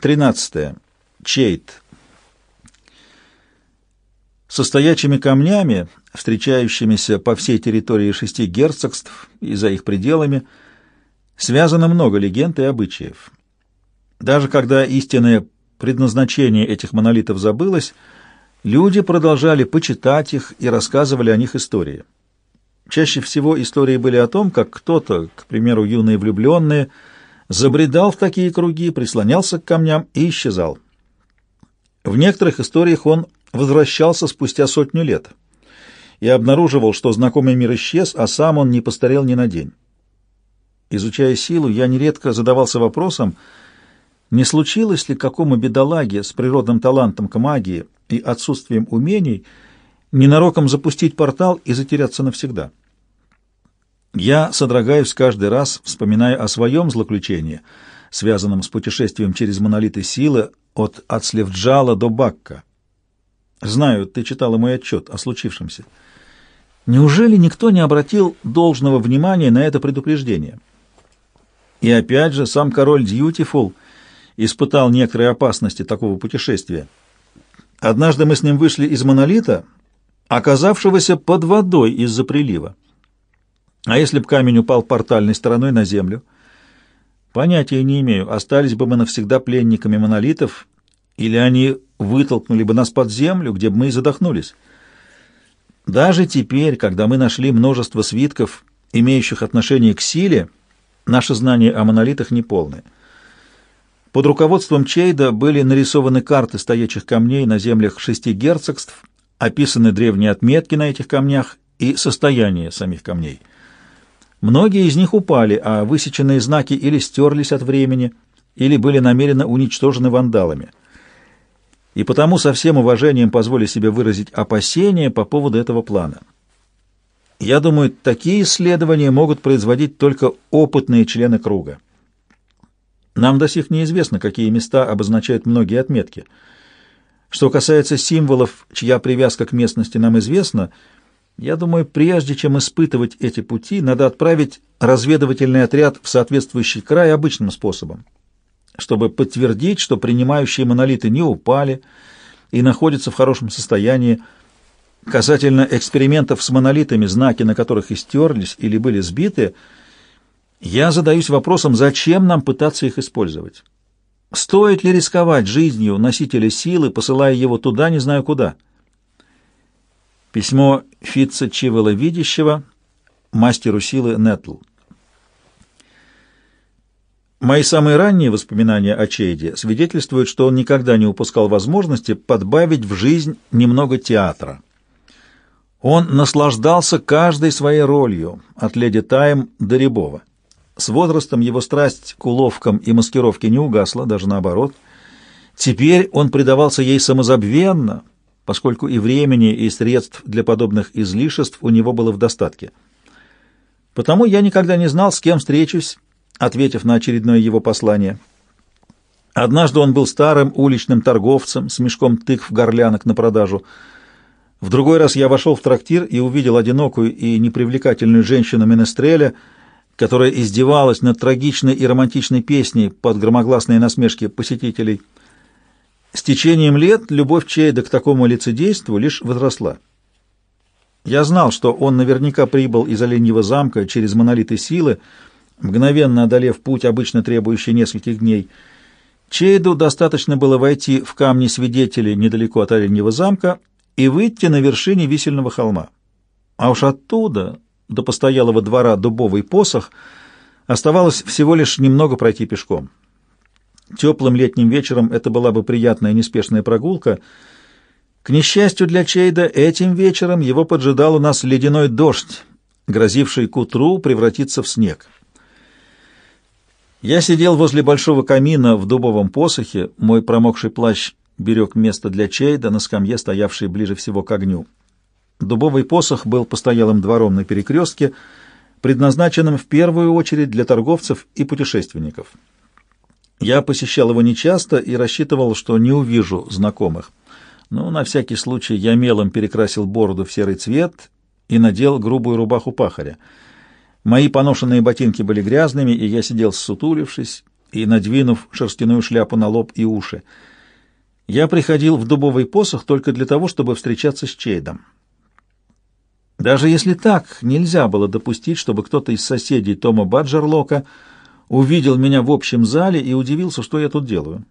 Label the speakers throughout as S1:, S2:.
S1: 13. Чейт. Со стоячими камнями, встречающимися по всей территории шести герцогств и за их пределами, связано много легенд и обычаев. Даже когда истинное предназначение этих монолитов забылось, люди продолжали почитать их и рассказывали о них истории. Чаще всего истории были о том, как кто-то, к примеру, юные влюбленные, забредал в такие круги, прислонялся к камням и исчезал. В некоторых историях он возвращался спустя сотню лет и обнаруживал, что знакомый мир исчез, а сам он не постарел ни на день. Изучая силу, я нередко задавался вопросом, не случилось ли какому бедолаге с природным талантом к магии и отсутствием умений ненароком запустить портал и затеряться навсегда. Я содрогаюсь каждый раз, вспоминая о своем злоключении, связанном с путешествием через монолиты силы от Ацлевджала до Бакка. Знаю, ты читала мой отчет о случившемся. Неужели никто не обратил должного внимания на это предупреждение? И опять же, сам король Дьютифул испытал некоторые опасности такого путешествия. Однажды мы с ним вышли из монолита, оказавшегося под водой из-за прилива. А если бы камень упал портальной стороной на землю? Понятия не имею, остались бы мы навсегда пленниками монолитов, или они вытолкнули бы нас под землю, где бы мы и задохнулись. Даже теперь, когда мы нашли множество свитков, имеющих отношение к силе, наши знания о монолитах неполны. Под руководством Чейда были нарисованы карты стоячих камней на землях шести герцогств, описаны древние отметки на этих камнях и состояние самих камней — Многие из них упали, а высеченные знаки или стерлись от времени, или были намеренно уничтожены вандалами. И потому со всем уважением позволю себе выразить опасения по поводу этого плана. Я думаю, такие исследования могут производить только опытные члены круга. Нам до сих неизвестно, какие места обозначают многие отметки. Что касается символов, чья привязка к местности нам известна – я думаю, прежде чем испытывать эти пути, надо отправить разведывательный отряд в соответствующий край обычным способом, чтобы подтвердить, что принимающие монолиты не упали и находятся в хорошем состоянии. Касательно экспериментов с монолитами, знаки на которых истерлись или были сбиты, я задаюсь вопросом, зачем нам пытаться их использовать? Стоит ли рисковать жизнью носителя силы, посылая его туда, не знаю куда? Письмо Фитца Чивела Видящего мастеру силы Нетл. Мои самые ранние воспоминания о Чейде свидетельствуют, что он никогда не упускал возможности подбавить в жизнь немного театра. Он наслаждался каждой своей ролью, от леди Тайм до Рябова. С возрастом его страсть к уловкам и маскировке не угасла, даже наоборот. Теперь он предавался ей самозабвенно — поскольку и времени, и средств для подобных излишеств у него было в достатке. Потому я никогда не знал, с кем встречусь, ответив на очередное его послание. Однажды он был старым уличным торговцем с мешком тыкв-горлянок на продажу. В другой раз я вошел в трактир и увидел одинокую и непривлекательную женщину-менестреля, которая издевалась над трагичной и романтичной песней под громогласные насмешки посетителей – с течением лет любовь Чейда к такому лицедейству лишь возросла. Я знал, что он наверняка прибыл из Оленьего замка через монолиты силы, мгновенно одолев путь, обычно требующий нескольких дней. Чейду достаточно было войти в камни свидетелей недалеко от Оленьего замка и выйти на вершине висельного холма. А уж оттуда, до постоялого двора дубовый посох, оставалось всего лишь немного пройти пешком. Теплым летним вечером это была бы приятная неспешная прогулка. К несчастью для Чейда, этим вечером его поджидал у нас ледяной дождь, грозивший к утру превратиться в снег. Я сидел возле большого камина в дубовом посохе, мой промокший плащ берег место для Чейда на скамье, стоявшей ближе всего к огню. Дубовый посох был постоялым двором на перекрестке, предназначенным в первую очередь для торговцев и путешественников. Я посещал его нечасто и рассчитывал, что не увижу знакомых. Но на всякий случай я мелом перекрасил бороду в серый цвет и надел грубую рубаху пахаря. Мои поношенные ботинки были грязными, и я сидел ссутулившись и надвинув шерстяную шляпу на лоб и уши. Я приходил в дубовый посох только для того, чтобы встречаться с Чейдом. Даже если так, нельзя было допустить, чтобы кто-то из соседей Тома Баджерлока увидел меня в общем зале и удивился, что я тут делаю.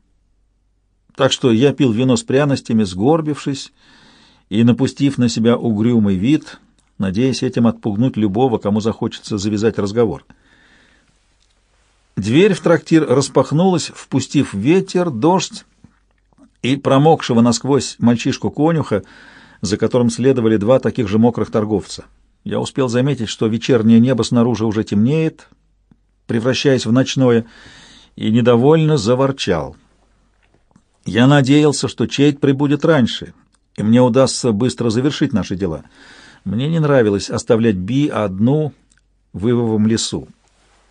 S1: Так что я пил вино с пряностями, сгорбившись и напустив на себя угрюмый вид, надеясь этим отпугнуть любого, кому захочется завязать разговор. Дверь в трактир распахнулась, впустив ветер, дождь и промокшего насквозь мальчишку-конюха, за которым следовали два таких же мокрых торговца. Я успел заметить, что вечернее небо снаружи уже темнеет, превращаясь в ночное, и недовольно заворчал. Я надеялся, что Чейт прибудет раньше, и мне удастся быстро завершить наши дела. Мне не нравилось оставлять Би одну в Ивовом лесу.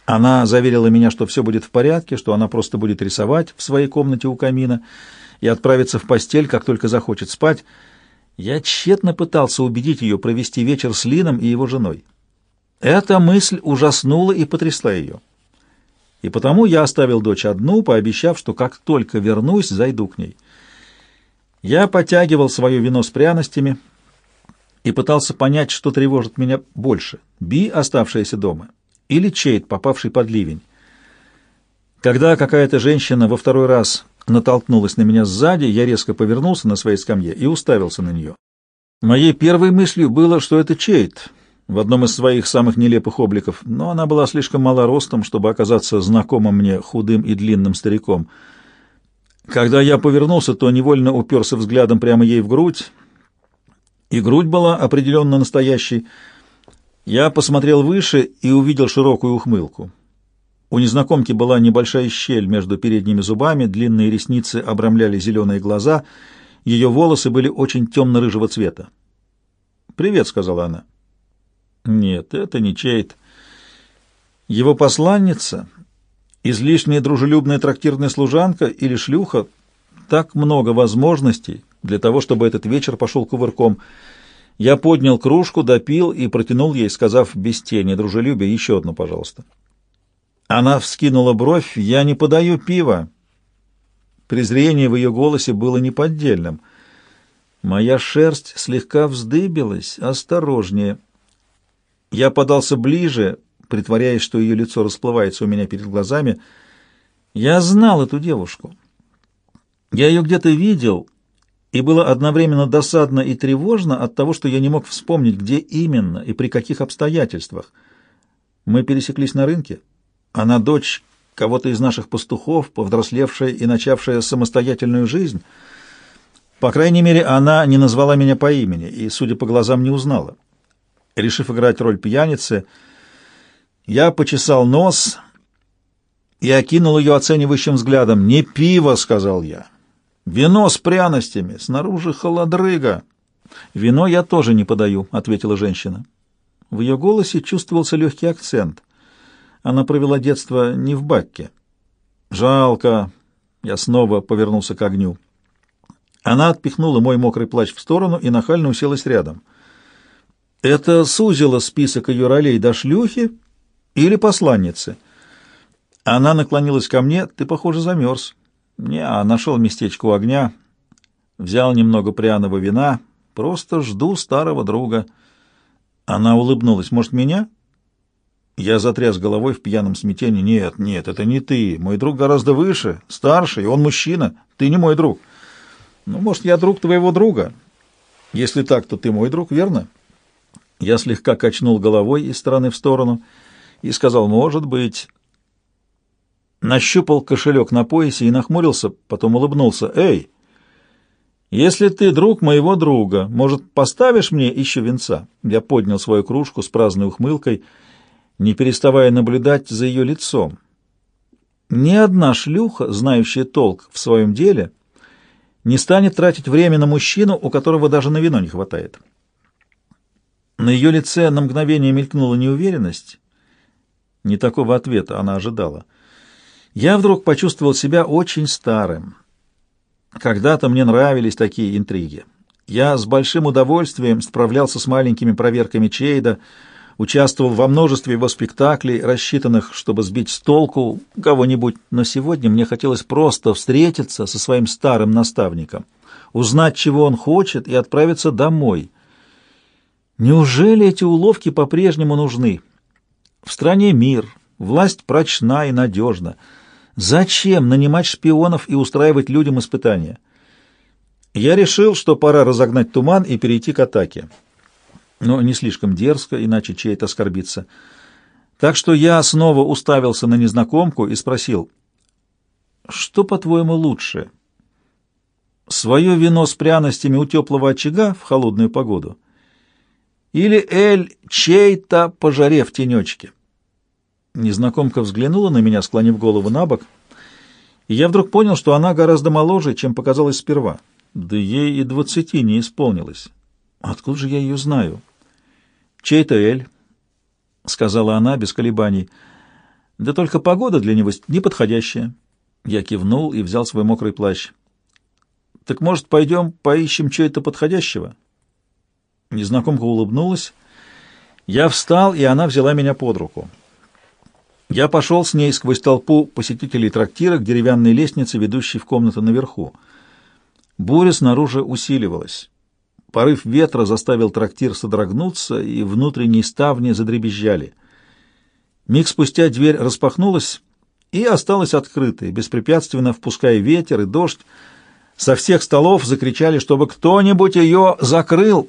S1: Она заверила меня, что все будет в порядке, что она просто будет рисовать в своей комнате у камина и отправиться в постель, как только захочет спать. Я тщетно пытался убедить ее провести вечер с Лином и его женой. Эта мысль ужаснула и потрясла ее. И потому я оставил дочь одну, пообещав, что как только вернусь, зайду к ней. Я потягивал свое вино с пряностями и пытался понять, что тревожит меня больше — Би, оставшаяся дома, или Чейд, попавший под ливень. Когда какая-то женщина во второй раз натолкнулась на меня сзади, я резко повернулся на своей скамье и уставился на нее. Моей первой мыслью было, что это Чейд в одном из своих самых нелепых обликов, но она была слишком мала ростом, чтобы оказаться знакомым мне худым и длинным стариком. Когда я повернулся, то невольно уперся взглядом прямо ей в грудь, и грудь была определенно настоящей. Я посмотрел выше и увидел широкую ухмылку. У незнакомки была небольшая щель между передними зубами, длинные ресницы обрамляли зеленые глаза, ее волосы были очень темно-рыжего цвета. «Привет», — сказала она. «Нет, это не Чейт. Его посланница, излишняя дружелюбная трактирная служанка или шлюха, так много возможностей для того, чтобы этот вечер пошел кувырком. Я поднял кружку, допил и протянул ей, сказав без тени дружелюбия, еще одну, пожалуйста». Она вскинула бровь. «Я не подаю пива». Презрение в ее голосе было неподдельным. Моя шерсть слегка вздыбилась. «Осторожнее». Я подался ближе, притворяясь, что ее лицо расплывается у меня перед глазами. Я знал эту девушку. Я ее где-то видел, и было одновременно досадно и тревожно от того, что я не мог вспомнить, где именно и при каких обстоятельствах. Мы пересеклись на рынке. Она дочь кого-то из наших пастухов, повзрослевшая и начавшая самостоятельную жизнь. По крайней мере, она не назвала меня по имени и, судя по глазам, не узнала. Решив играть роль пьяницы, я почесал нос и окинул ее оценивающим взглядом. «Не пиво», — сказал я. «Вино с пряностями, снаружи холодрыга». «Вино я тоже не подаю», — ответила женщина. В ее голосе чувствовался легкий акцент — она провела детство не в Бакке. Жалко. Я снова повернулся к огню. Она отпихнула мой мокрый плащ в сторону и нахально уселась рядом. Это сузило список ее ролей до шлюхи или посланницы. Она наклонилась ко мне. Ты, похоже, замерз. Не, а нашел местечко у огня. Взял немного пряного вина. Просто жду старого друга. Она улыбнулась. Может, меня? — я затряс головой в пьяном смятении. «Нет, нет, это не ты. Мой друг гораздо выше, старше, и он мужчина. Ты не мой друг». «Ну, может, я друг твоего друга?» «Если так, то ты мой друг, верно?» Я слегка качнул головой из стороны в сторону и сказал «может быть». Нащупал кошелек на поясе и нахмурился, потом улыбнулся. «Эй, если ты друг моего друга, может, поставишь мне еще венца?» Я поднял свою кружку с праздной ухмылкой — не переставая наблюдать за ее лицом. Ни одна шлюха, знающая толк в своем деле, не станет тратить время на мужчину, у которого даже на вино не хватает. На ее лице на мгновение мелькнула неуверенность. Не такого ответа она ожидала. Я вдруг почувствовал себя очень старым. Когда-то мне нравились такие интриги. Я с большим удовольствием справлялся с маленькими проверками Чейда, участвовал во множестве его спектаклей, рассчитанных, чтобы сбить с толку кого-нибудь, но сегодня мне хотелось просто встретиться со своим старым наставником, узнать, чего он хочет, и отправиться домой. Неужели эти уловки по-прежнему нужны? В стране мир, власть прочна и надежна. Зачем нанимать шпионов и устраивать людям испытания? Я решил, что пора разогнать туман и перейти к атаке. Но не слишком дерзко, иначе чей-то оскорбится. Так что я снова уставился на незнакомку и спросил, «Что, по-твоему, лучше? Свое вино с пряностями у теплого очага в холодную погоду? Или эль чей-то по в тенечке?» Незнакомка взглянула на меня, склонив голову на бок, и я вдруг понял, что она гораздо моложе, чем показалось сперва. Да ей и двадцати не исполнилось. Откуда же я ее знаю? Чей-то Эль, — сказала она без колебаний. Да только погода для него неподходящая. Я кивнул и взял свой мокрый плащ. Так, может, пойдем поищем чей-то подходящего? Незнакомка улыбнулась. Я встал, и она взяла меня под руку. Я пошел с ней сквозь толпу посетителей трактира к деревянной лестнице, ведущей в комнату наверху. Буря снаружи усиливалась. Порыв ветра заставил трактир содрогнуться, и внутренние ставни задребезжали. Миг спустя дверь распахнулась и осталась открытой, беспрепятственно впуская ветер и дождь. Со всех столов закричали, чтобы кто-нибудь ее закрыл.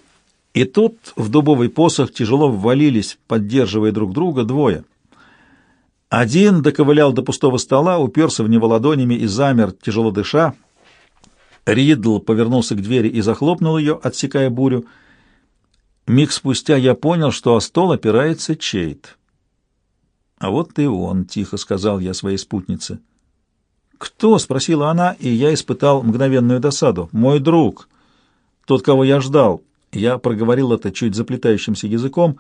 S1: И тут в дубовый посох тяжело ввалились, поддерживая друг друга, двое. Один доковылял до пустого стола, уперся в него ладонями и замер, тяжело дыша. Ридл повернулся к двери и захлопнул ее, отсекая бурю. Миг спустя я понял, что о стол опирается Чейт. «А вот ты он», — тихо сказал я своей спутнице. «Кто?» — спросила она, и я испытал мгновенную досаду. «Мой друг. Тот, кого я ждал». Я проговорил это чуть заплетающимся языком,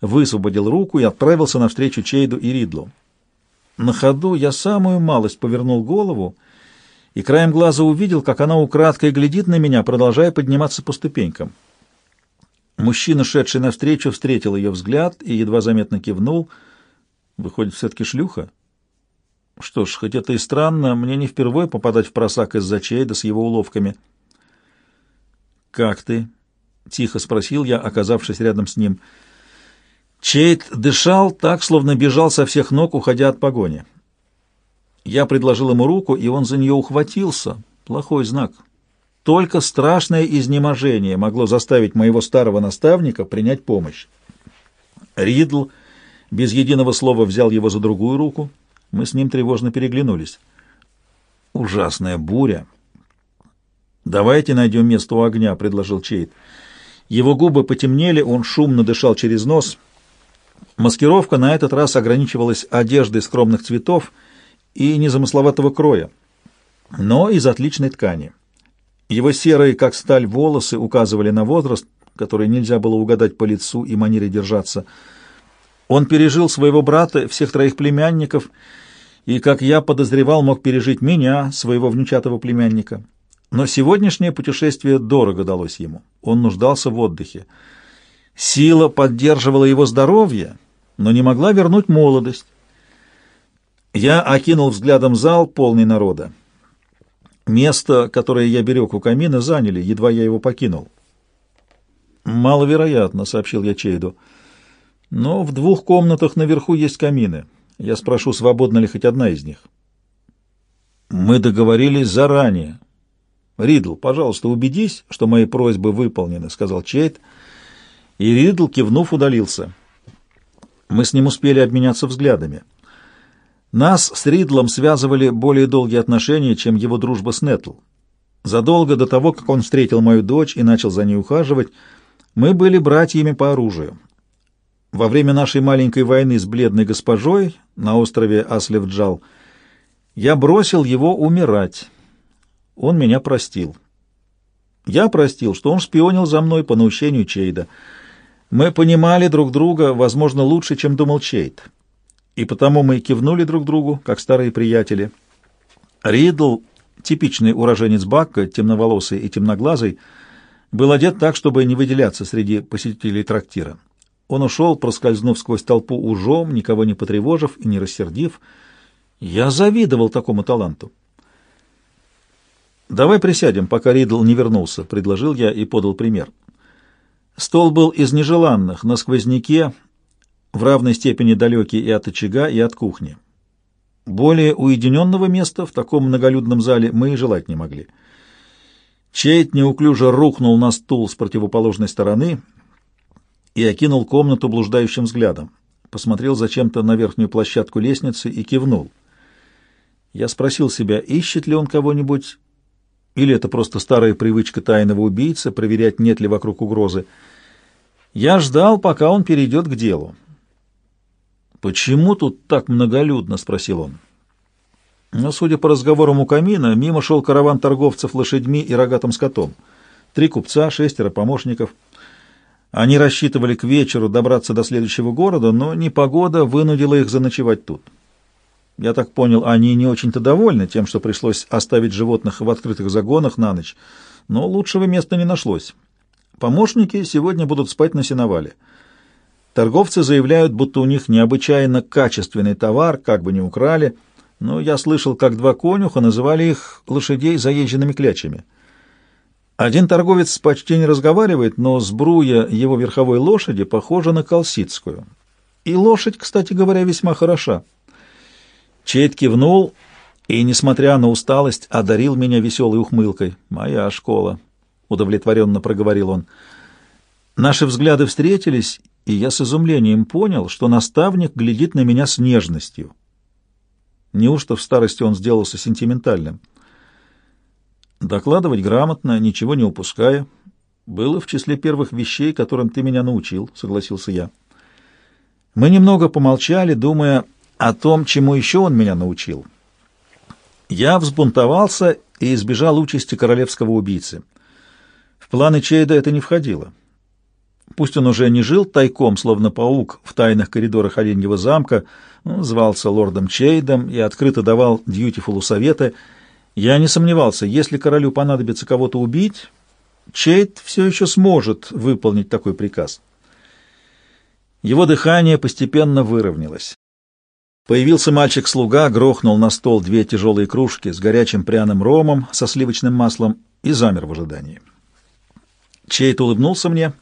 S1: высвободил руку и отправился навстречу Чейду и Ридлу. На ходу я самую малость повернул голову и краем глаза увидел, как она украдкой глядит на меня, продолжая подниматься по ступенькам. Мужчина, шедший навстречу, встретил ее взгляд и едва заметно кивнул. Выходит, все-таки шлюха? Что ж, хоть это и странно, мне не впервые попадать в просак из-за Чейда с его уловками. «Как ты?» — тихо спросил я, оказавшись рядом с ним. Чейд дышал так, словно бежал со всех ног, уходя от погони. Я предложил ему руку, и он за нее ухватился. Плохой знак. Только страшное изнеможение могло заставить моего старого наставника принять помощь. Ридл без единого слова взял его за другую руку. Мы с ним тревожно переглянулись. Ужасная буря. «Давайте найдем место у огня», — предложил Чейд. Его губы потемнели, он шумно дышал через нос. Маскировка на этот раз ограничивалась одеждой скромных цветов — и незамысловатого кроя, но из отличной ткани. Его серые, как сталь, волосы указывали на возраст, который нельзя было угадать по лицу и манере держаться. Он пережил своего брата, всех троих племянников, и, как я подозревал, мог пережить меня, своего внучатого племянника. Но сегодняшнее путешествие дорого далось ему. Он нуждался в отдыхе. Сила поддерживала его здоровье, но не могла вернуть молодость. Я окинул взглядом зал, полный народа. Место, которое я берег у камина, заняли, едва я его покинул. «Маловероятно», — сообщил я Чейду. «Но в двух комнатах наверху есть камины. Я спрошу, свободна ли хоть одна из них». «Мы договорились заранее». «Ридл, пожалуйста, убедись, что мои просьбы выполнены», — сказал Чейд. И Ридл, кивнув, удалился. Мы с ним успели обменяться взглядами. Нас с Ридлом связывали более долгие отношения, чем его дружба с Нетл. Задолго до того, как он встретил мою дочь и начал за ней ухаживать, мы были братьями по оружию. Во время нашей маленькой войны с бледной госпожой на острове Аслевджал я бросил его умирать. Он меня простил. Я простил, что он шпионил за мной по наущению Чейда. Мы понимали друг друга, возможно, лучше, чем думал Чейд и потому мы кивнули друг другу, как старые приятели. Ридл, типичный уроженец Бакка, темноволосый и темноглазый, был одет так, чтобы не выделяться среди посетителей трактира. Он ушел, проскользнув сквозь толпу ужом, никого не потревожив и не рассердив. Я завидовал такому таланту. «Давай присядем, пока Ридл не вернулся», — предложил я и подал пример. Стол был из нежеланных, на сквозняке, в равной степени далекий и от очага, и от кухни. Более уединенного места в таком многолюдном зале мы и желать не могли. Чейт неуклюже рухнул на стул с противоположной стороны и окинул комнату блуждающим взглядом. Посмотрел зачем-то на верхнюю площадку лестницы и кивнул. Я спросил себя, ищет ли он кого-нибудь, или это просто старая привычка тайного убийцы проверять, нет ли вокруг угрозы. Я ждал, пока он перейдет к делу. «Почему тут так многолюдно?» — спросил он. Но, судя по разговорам у камина, мимо шел караван торговцев лошадьми и рогатым скотом. Три купца, шестеро помощников. Они рассчитывали к вечеру добраться до следующего города, но непогода вынудила их заночевать тут. Я так понял, они не очень-то довольны тем, что пришлось оставить животных в открытых загонах на ночь, но лучшего места не нашлось. Помощники сегодня будут спать на сеновале. Торговцы заявляют, будто у них необычайно качественный товар, как бы не украли, но я слышал, как два конюха называли их лошадей заезженными клячами. Один торговец почти не разговаривает, но сбруя его верховой лошади похожа на колсидскую. И лошадь, кстати говоря, весьма хороша. Чейд кивнул и, несмотря на усталость, одарил меня веселой ухмылкой. «Моя школа», — удовлетворенно проговорил он. Наши взгляды встретились, и я с изумлением понял, что наставник глядит на меня с нежностью. Неужто в старости он сделался сентиментальным? Докладывать грамотно, ничего не упуская, было в числе первых вещей, которым ты меня научил, — согласился я. Мы немного помолчали, думая о том, чему еще он меня научил. Я взбунтовался и избежал участи королевского убийцы. В планы Чейда это не входило. Пусть он уже не жил тайком, словно паук, в тайных коридорах Оленьего замка, звался лордом Чейдом и открыто давал Дьютифулу советы, я не сомневался, если королю понадобится кого-то убить, Чейд все еще сможет выполнить такой приказ. Его дыхание постепенно выровнялось. Появился мальчик-слуга, грохнул на стол две тяжелые кружки с горячим пряным ромом со сливочным маслом и замер в ожидании. Чейд улыбнулся мне.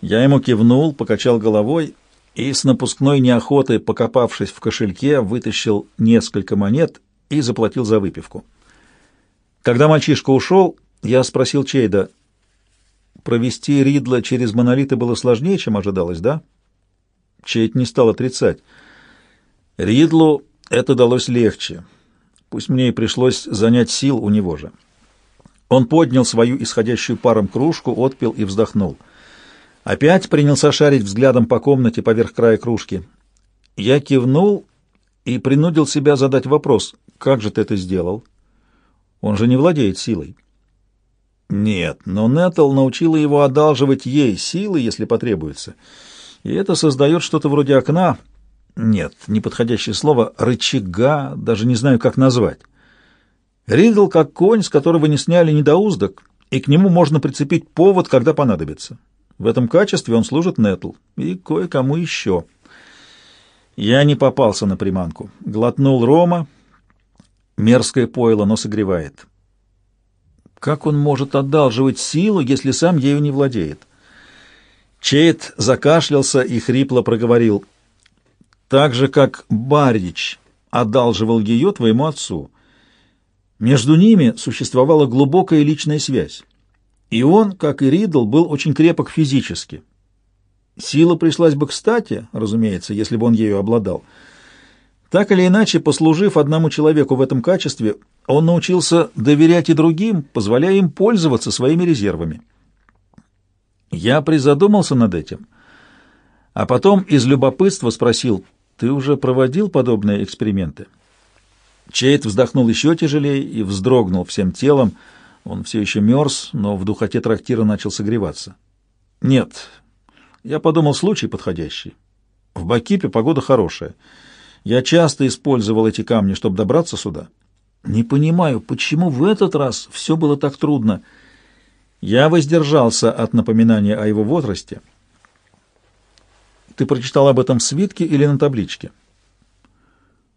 S1: Я ему кивнул, покачал головой и с напускной неохотой, покопавшись в кошельке, вытащил несколько монет и заплатил за выпивку. Когда мальчишка ушел, я спросил Чейда, провести Ридла через монолиты было сложнее, чем ожидалось, да? Чейд не стал отрицать. Ридлу это далось легче. Пусть мне и пришлось занять сил у него же. Он поднял свою исходящую паром кружку, отпил и вздохнул. Опять принялся шарить взглядом по комнате поверх края кружки. Я кивнул и принудил себя задать вопрос, как же ты это сделал? Он же не владеет силой. Нет, но Нетл научила его одалживать ей силы, если потребуется. И это создает что-то вроде окна, нет, неподходящее слово, рычага, даже не знаю, как назвать. Ридл как конь, с которого не сняли недоуздок, и к нему можно прицепить повод, когда понадобится. В этом качестве он служит Нетл и кое-кому еще. Я не попался на приманку. Глотнул рома. Мерзкое пойло, но согревает. Как он может одалживать силу, если сам ею не владеет? Чейт закашлялся и хрипло проговорил — так же, как Барич одалживал ее твоему отцу. Между ними существовала глубокая личная связь, и он, как и Ридл, был очень крепок физически. Сила пришлась бы кстати, разумеется, если бы он ею обладал. Так или иначе, послужив одному человеку в этом качестве, он научился доверять и другим, позволяя им пользоваться своими резервами. Я призадумался над этим, а потом из любопытства спросил, ты уже проводил подобные эксперименты? Чейт вздохнул еще тяжелее и вздрогнул всем телом. Он все еще мерз, но в духоте трактира начал согреваться. Нет, я подумал, случай подходящий. В Бакипе погода хорошая. Я часто использовал эти камни, чтобы добраться сюда. Не понимаю, почему в этот раз все было так трудно. Я воздержался от напоминания о его возрасте — Ты прочитал об этом в свитке или на табличке?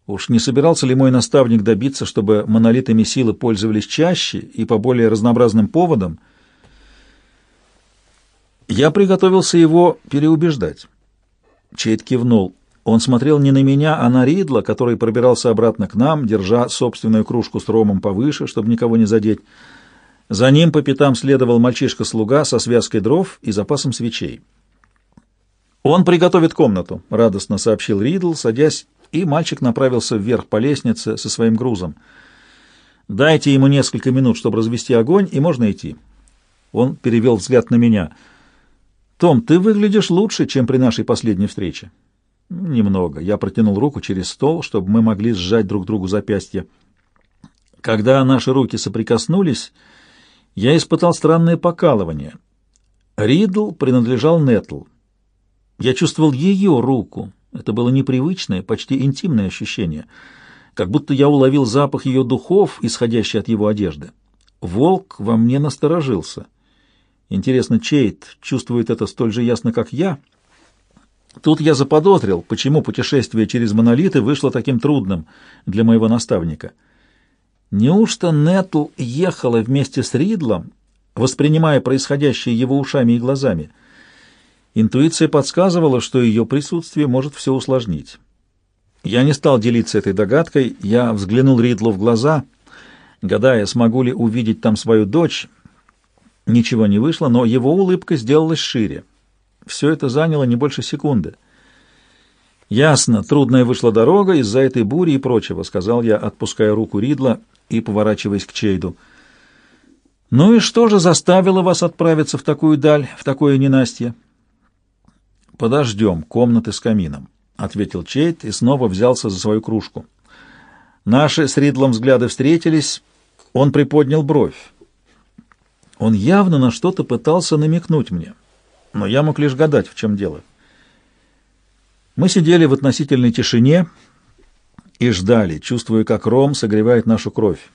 S1: Уж не собирался ли мой наставник добиться, чтобы монолитами силы пользовались чаще и по более разнообразным поводам? Я приготовился его переубеждать. Чейд кивнул. Он смотрел не на меня, а на Ридла, который пробирался обратно к нам, держа собственную кружку с ромом повыше, чтобы никого не задеть. За ним по пятам следовал мальчишка-слуга со связкой дров и запасом свечей. «Он приготовит комнату», — радостно сообщил Ридл, садясь, и мальчик направился вверх по лестнице со своим грузом. «Дайте ему несколько минут, чтобы развести огонь, и можно идти». Он перевел взгляд на меня. «Том, ты выглядишь лучше, чем при нашей последней встрече». «Немного». Я протянул руку через стол, чтобы мы могли сжать друг другу запястья. Когда наши руки соприкоснулись, я испытал странное покалывание. Ридл принадлежал Нетл. Я чувствовал ее руку. Это было непривычное, почти интимное ощущение, как будто я уловил запах ее духов, исходящий от его одежды. Волк во мне насторожился. Интересно, Чейт чувствует это столь же ясно, как я? Тут я заподозрил, почему путешествие через монолиты вышло таким трудным для моего наставника. Неужто Нетл ехала вместе с Ридлом, воспринимая происходящее его ушами и глазами — Интуиция подсказывала, что ее присутствие может все усложнить. Я не стал делиться этой догадкой, я взглянул Ридлу в глаза, гадая, смогу ли увидеть там свою дочь. Ничего не вышло, но его улыбка сделалась шире. Все это заняло не больше секунды. «Ясно, трудная вышла дорога из-за этой бури и прочего», — сказал я, отпуская руку Ридла и поворачиваясь к Чейду. «Ну и что же заставило вас отправиться в такую даль, в такое ненастье?» «Подождем комнаты с камином», — ответил Чейт и снова взялся за свою кружку. Наши с Ридлом взгляды встретились, он приподнял бровь. Он явно на что-то пытался намекнуть мне, но я мог лишь гадать, в чем дело. Мы сидели в относительной тишине и ждали, чувствуя, как ром согревает нашу кровь.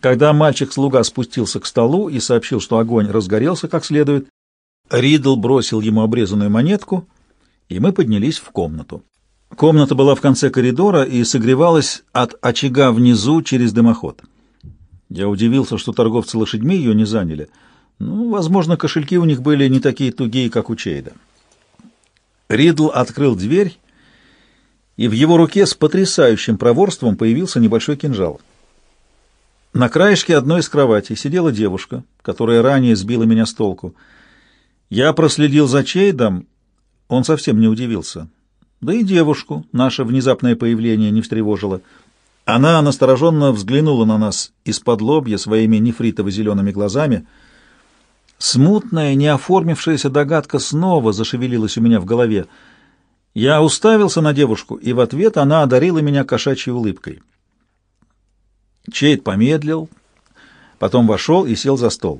S1: Когда мальчик-слуга спустился к столу и сообщил, что огонь разгорелся как следует, Ридл бросил ему обрезанную монетку, и мы поднялись в комнату. Комната была в конце коридора и согревалась от очага внизу через дымоход. Я удивился, что торговцы лошадьми ее не заняли. Ну, возможно, кошельки у них были не такие тугие, как у Чейда. Ридл открыл дверь, и в его руке с потрясающим проворством появился небольшой кинжал. На краешке одной из кроватей сидела девушка, которая ранее сбила меня с толку — я проследил за Чейдом, он совсем не удивился. Да и девушку наше внезапное появление не встревожило. Она настороженно взглянула на нас из-под лобья своими нефритово-зелеными глазами. Смутная, неоформившаяся догадка снова зашевелилась у меня в голове. Я уставился на девушку, и в ответ она одарила меня кошачьей улыбкой. Чейд помедлил, потом вошел и сел за стол.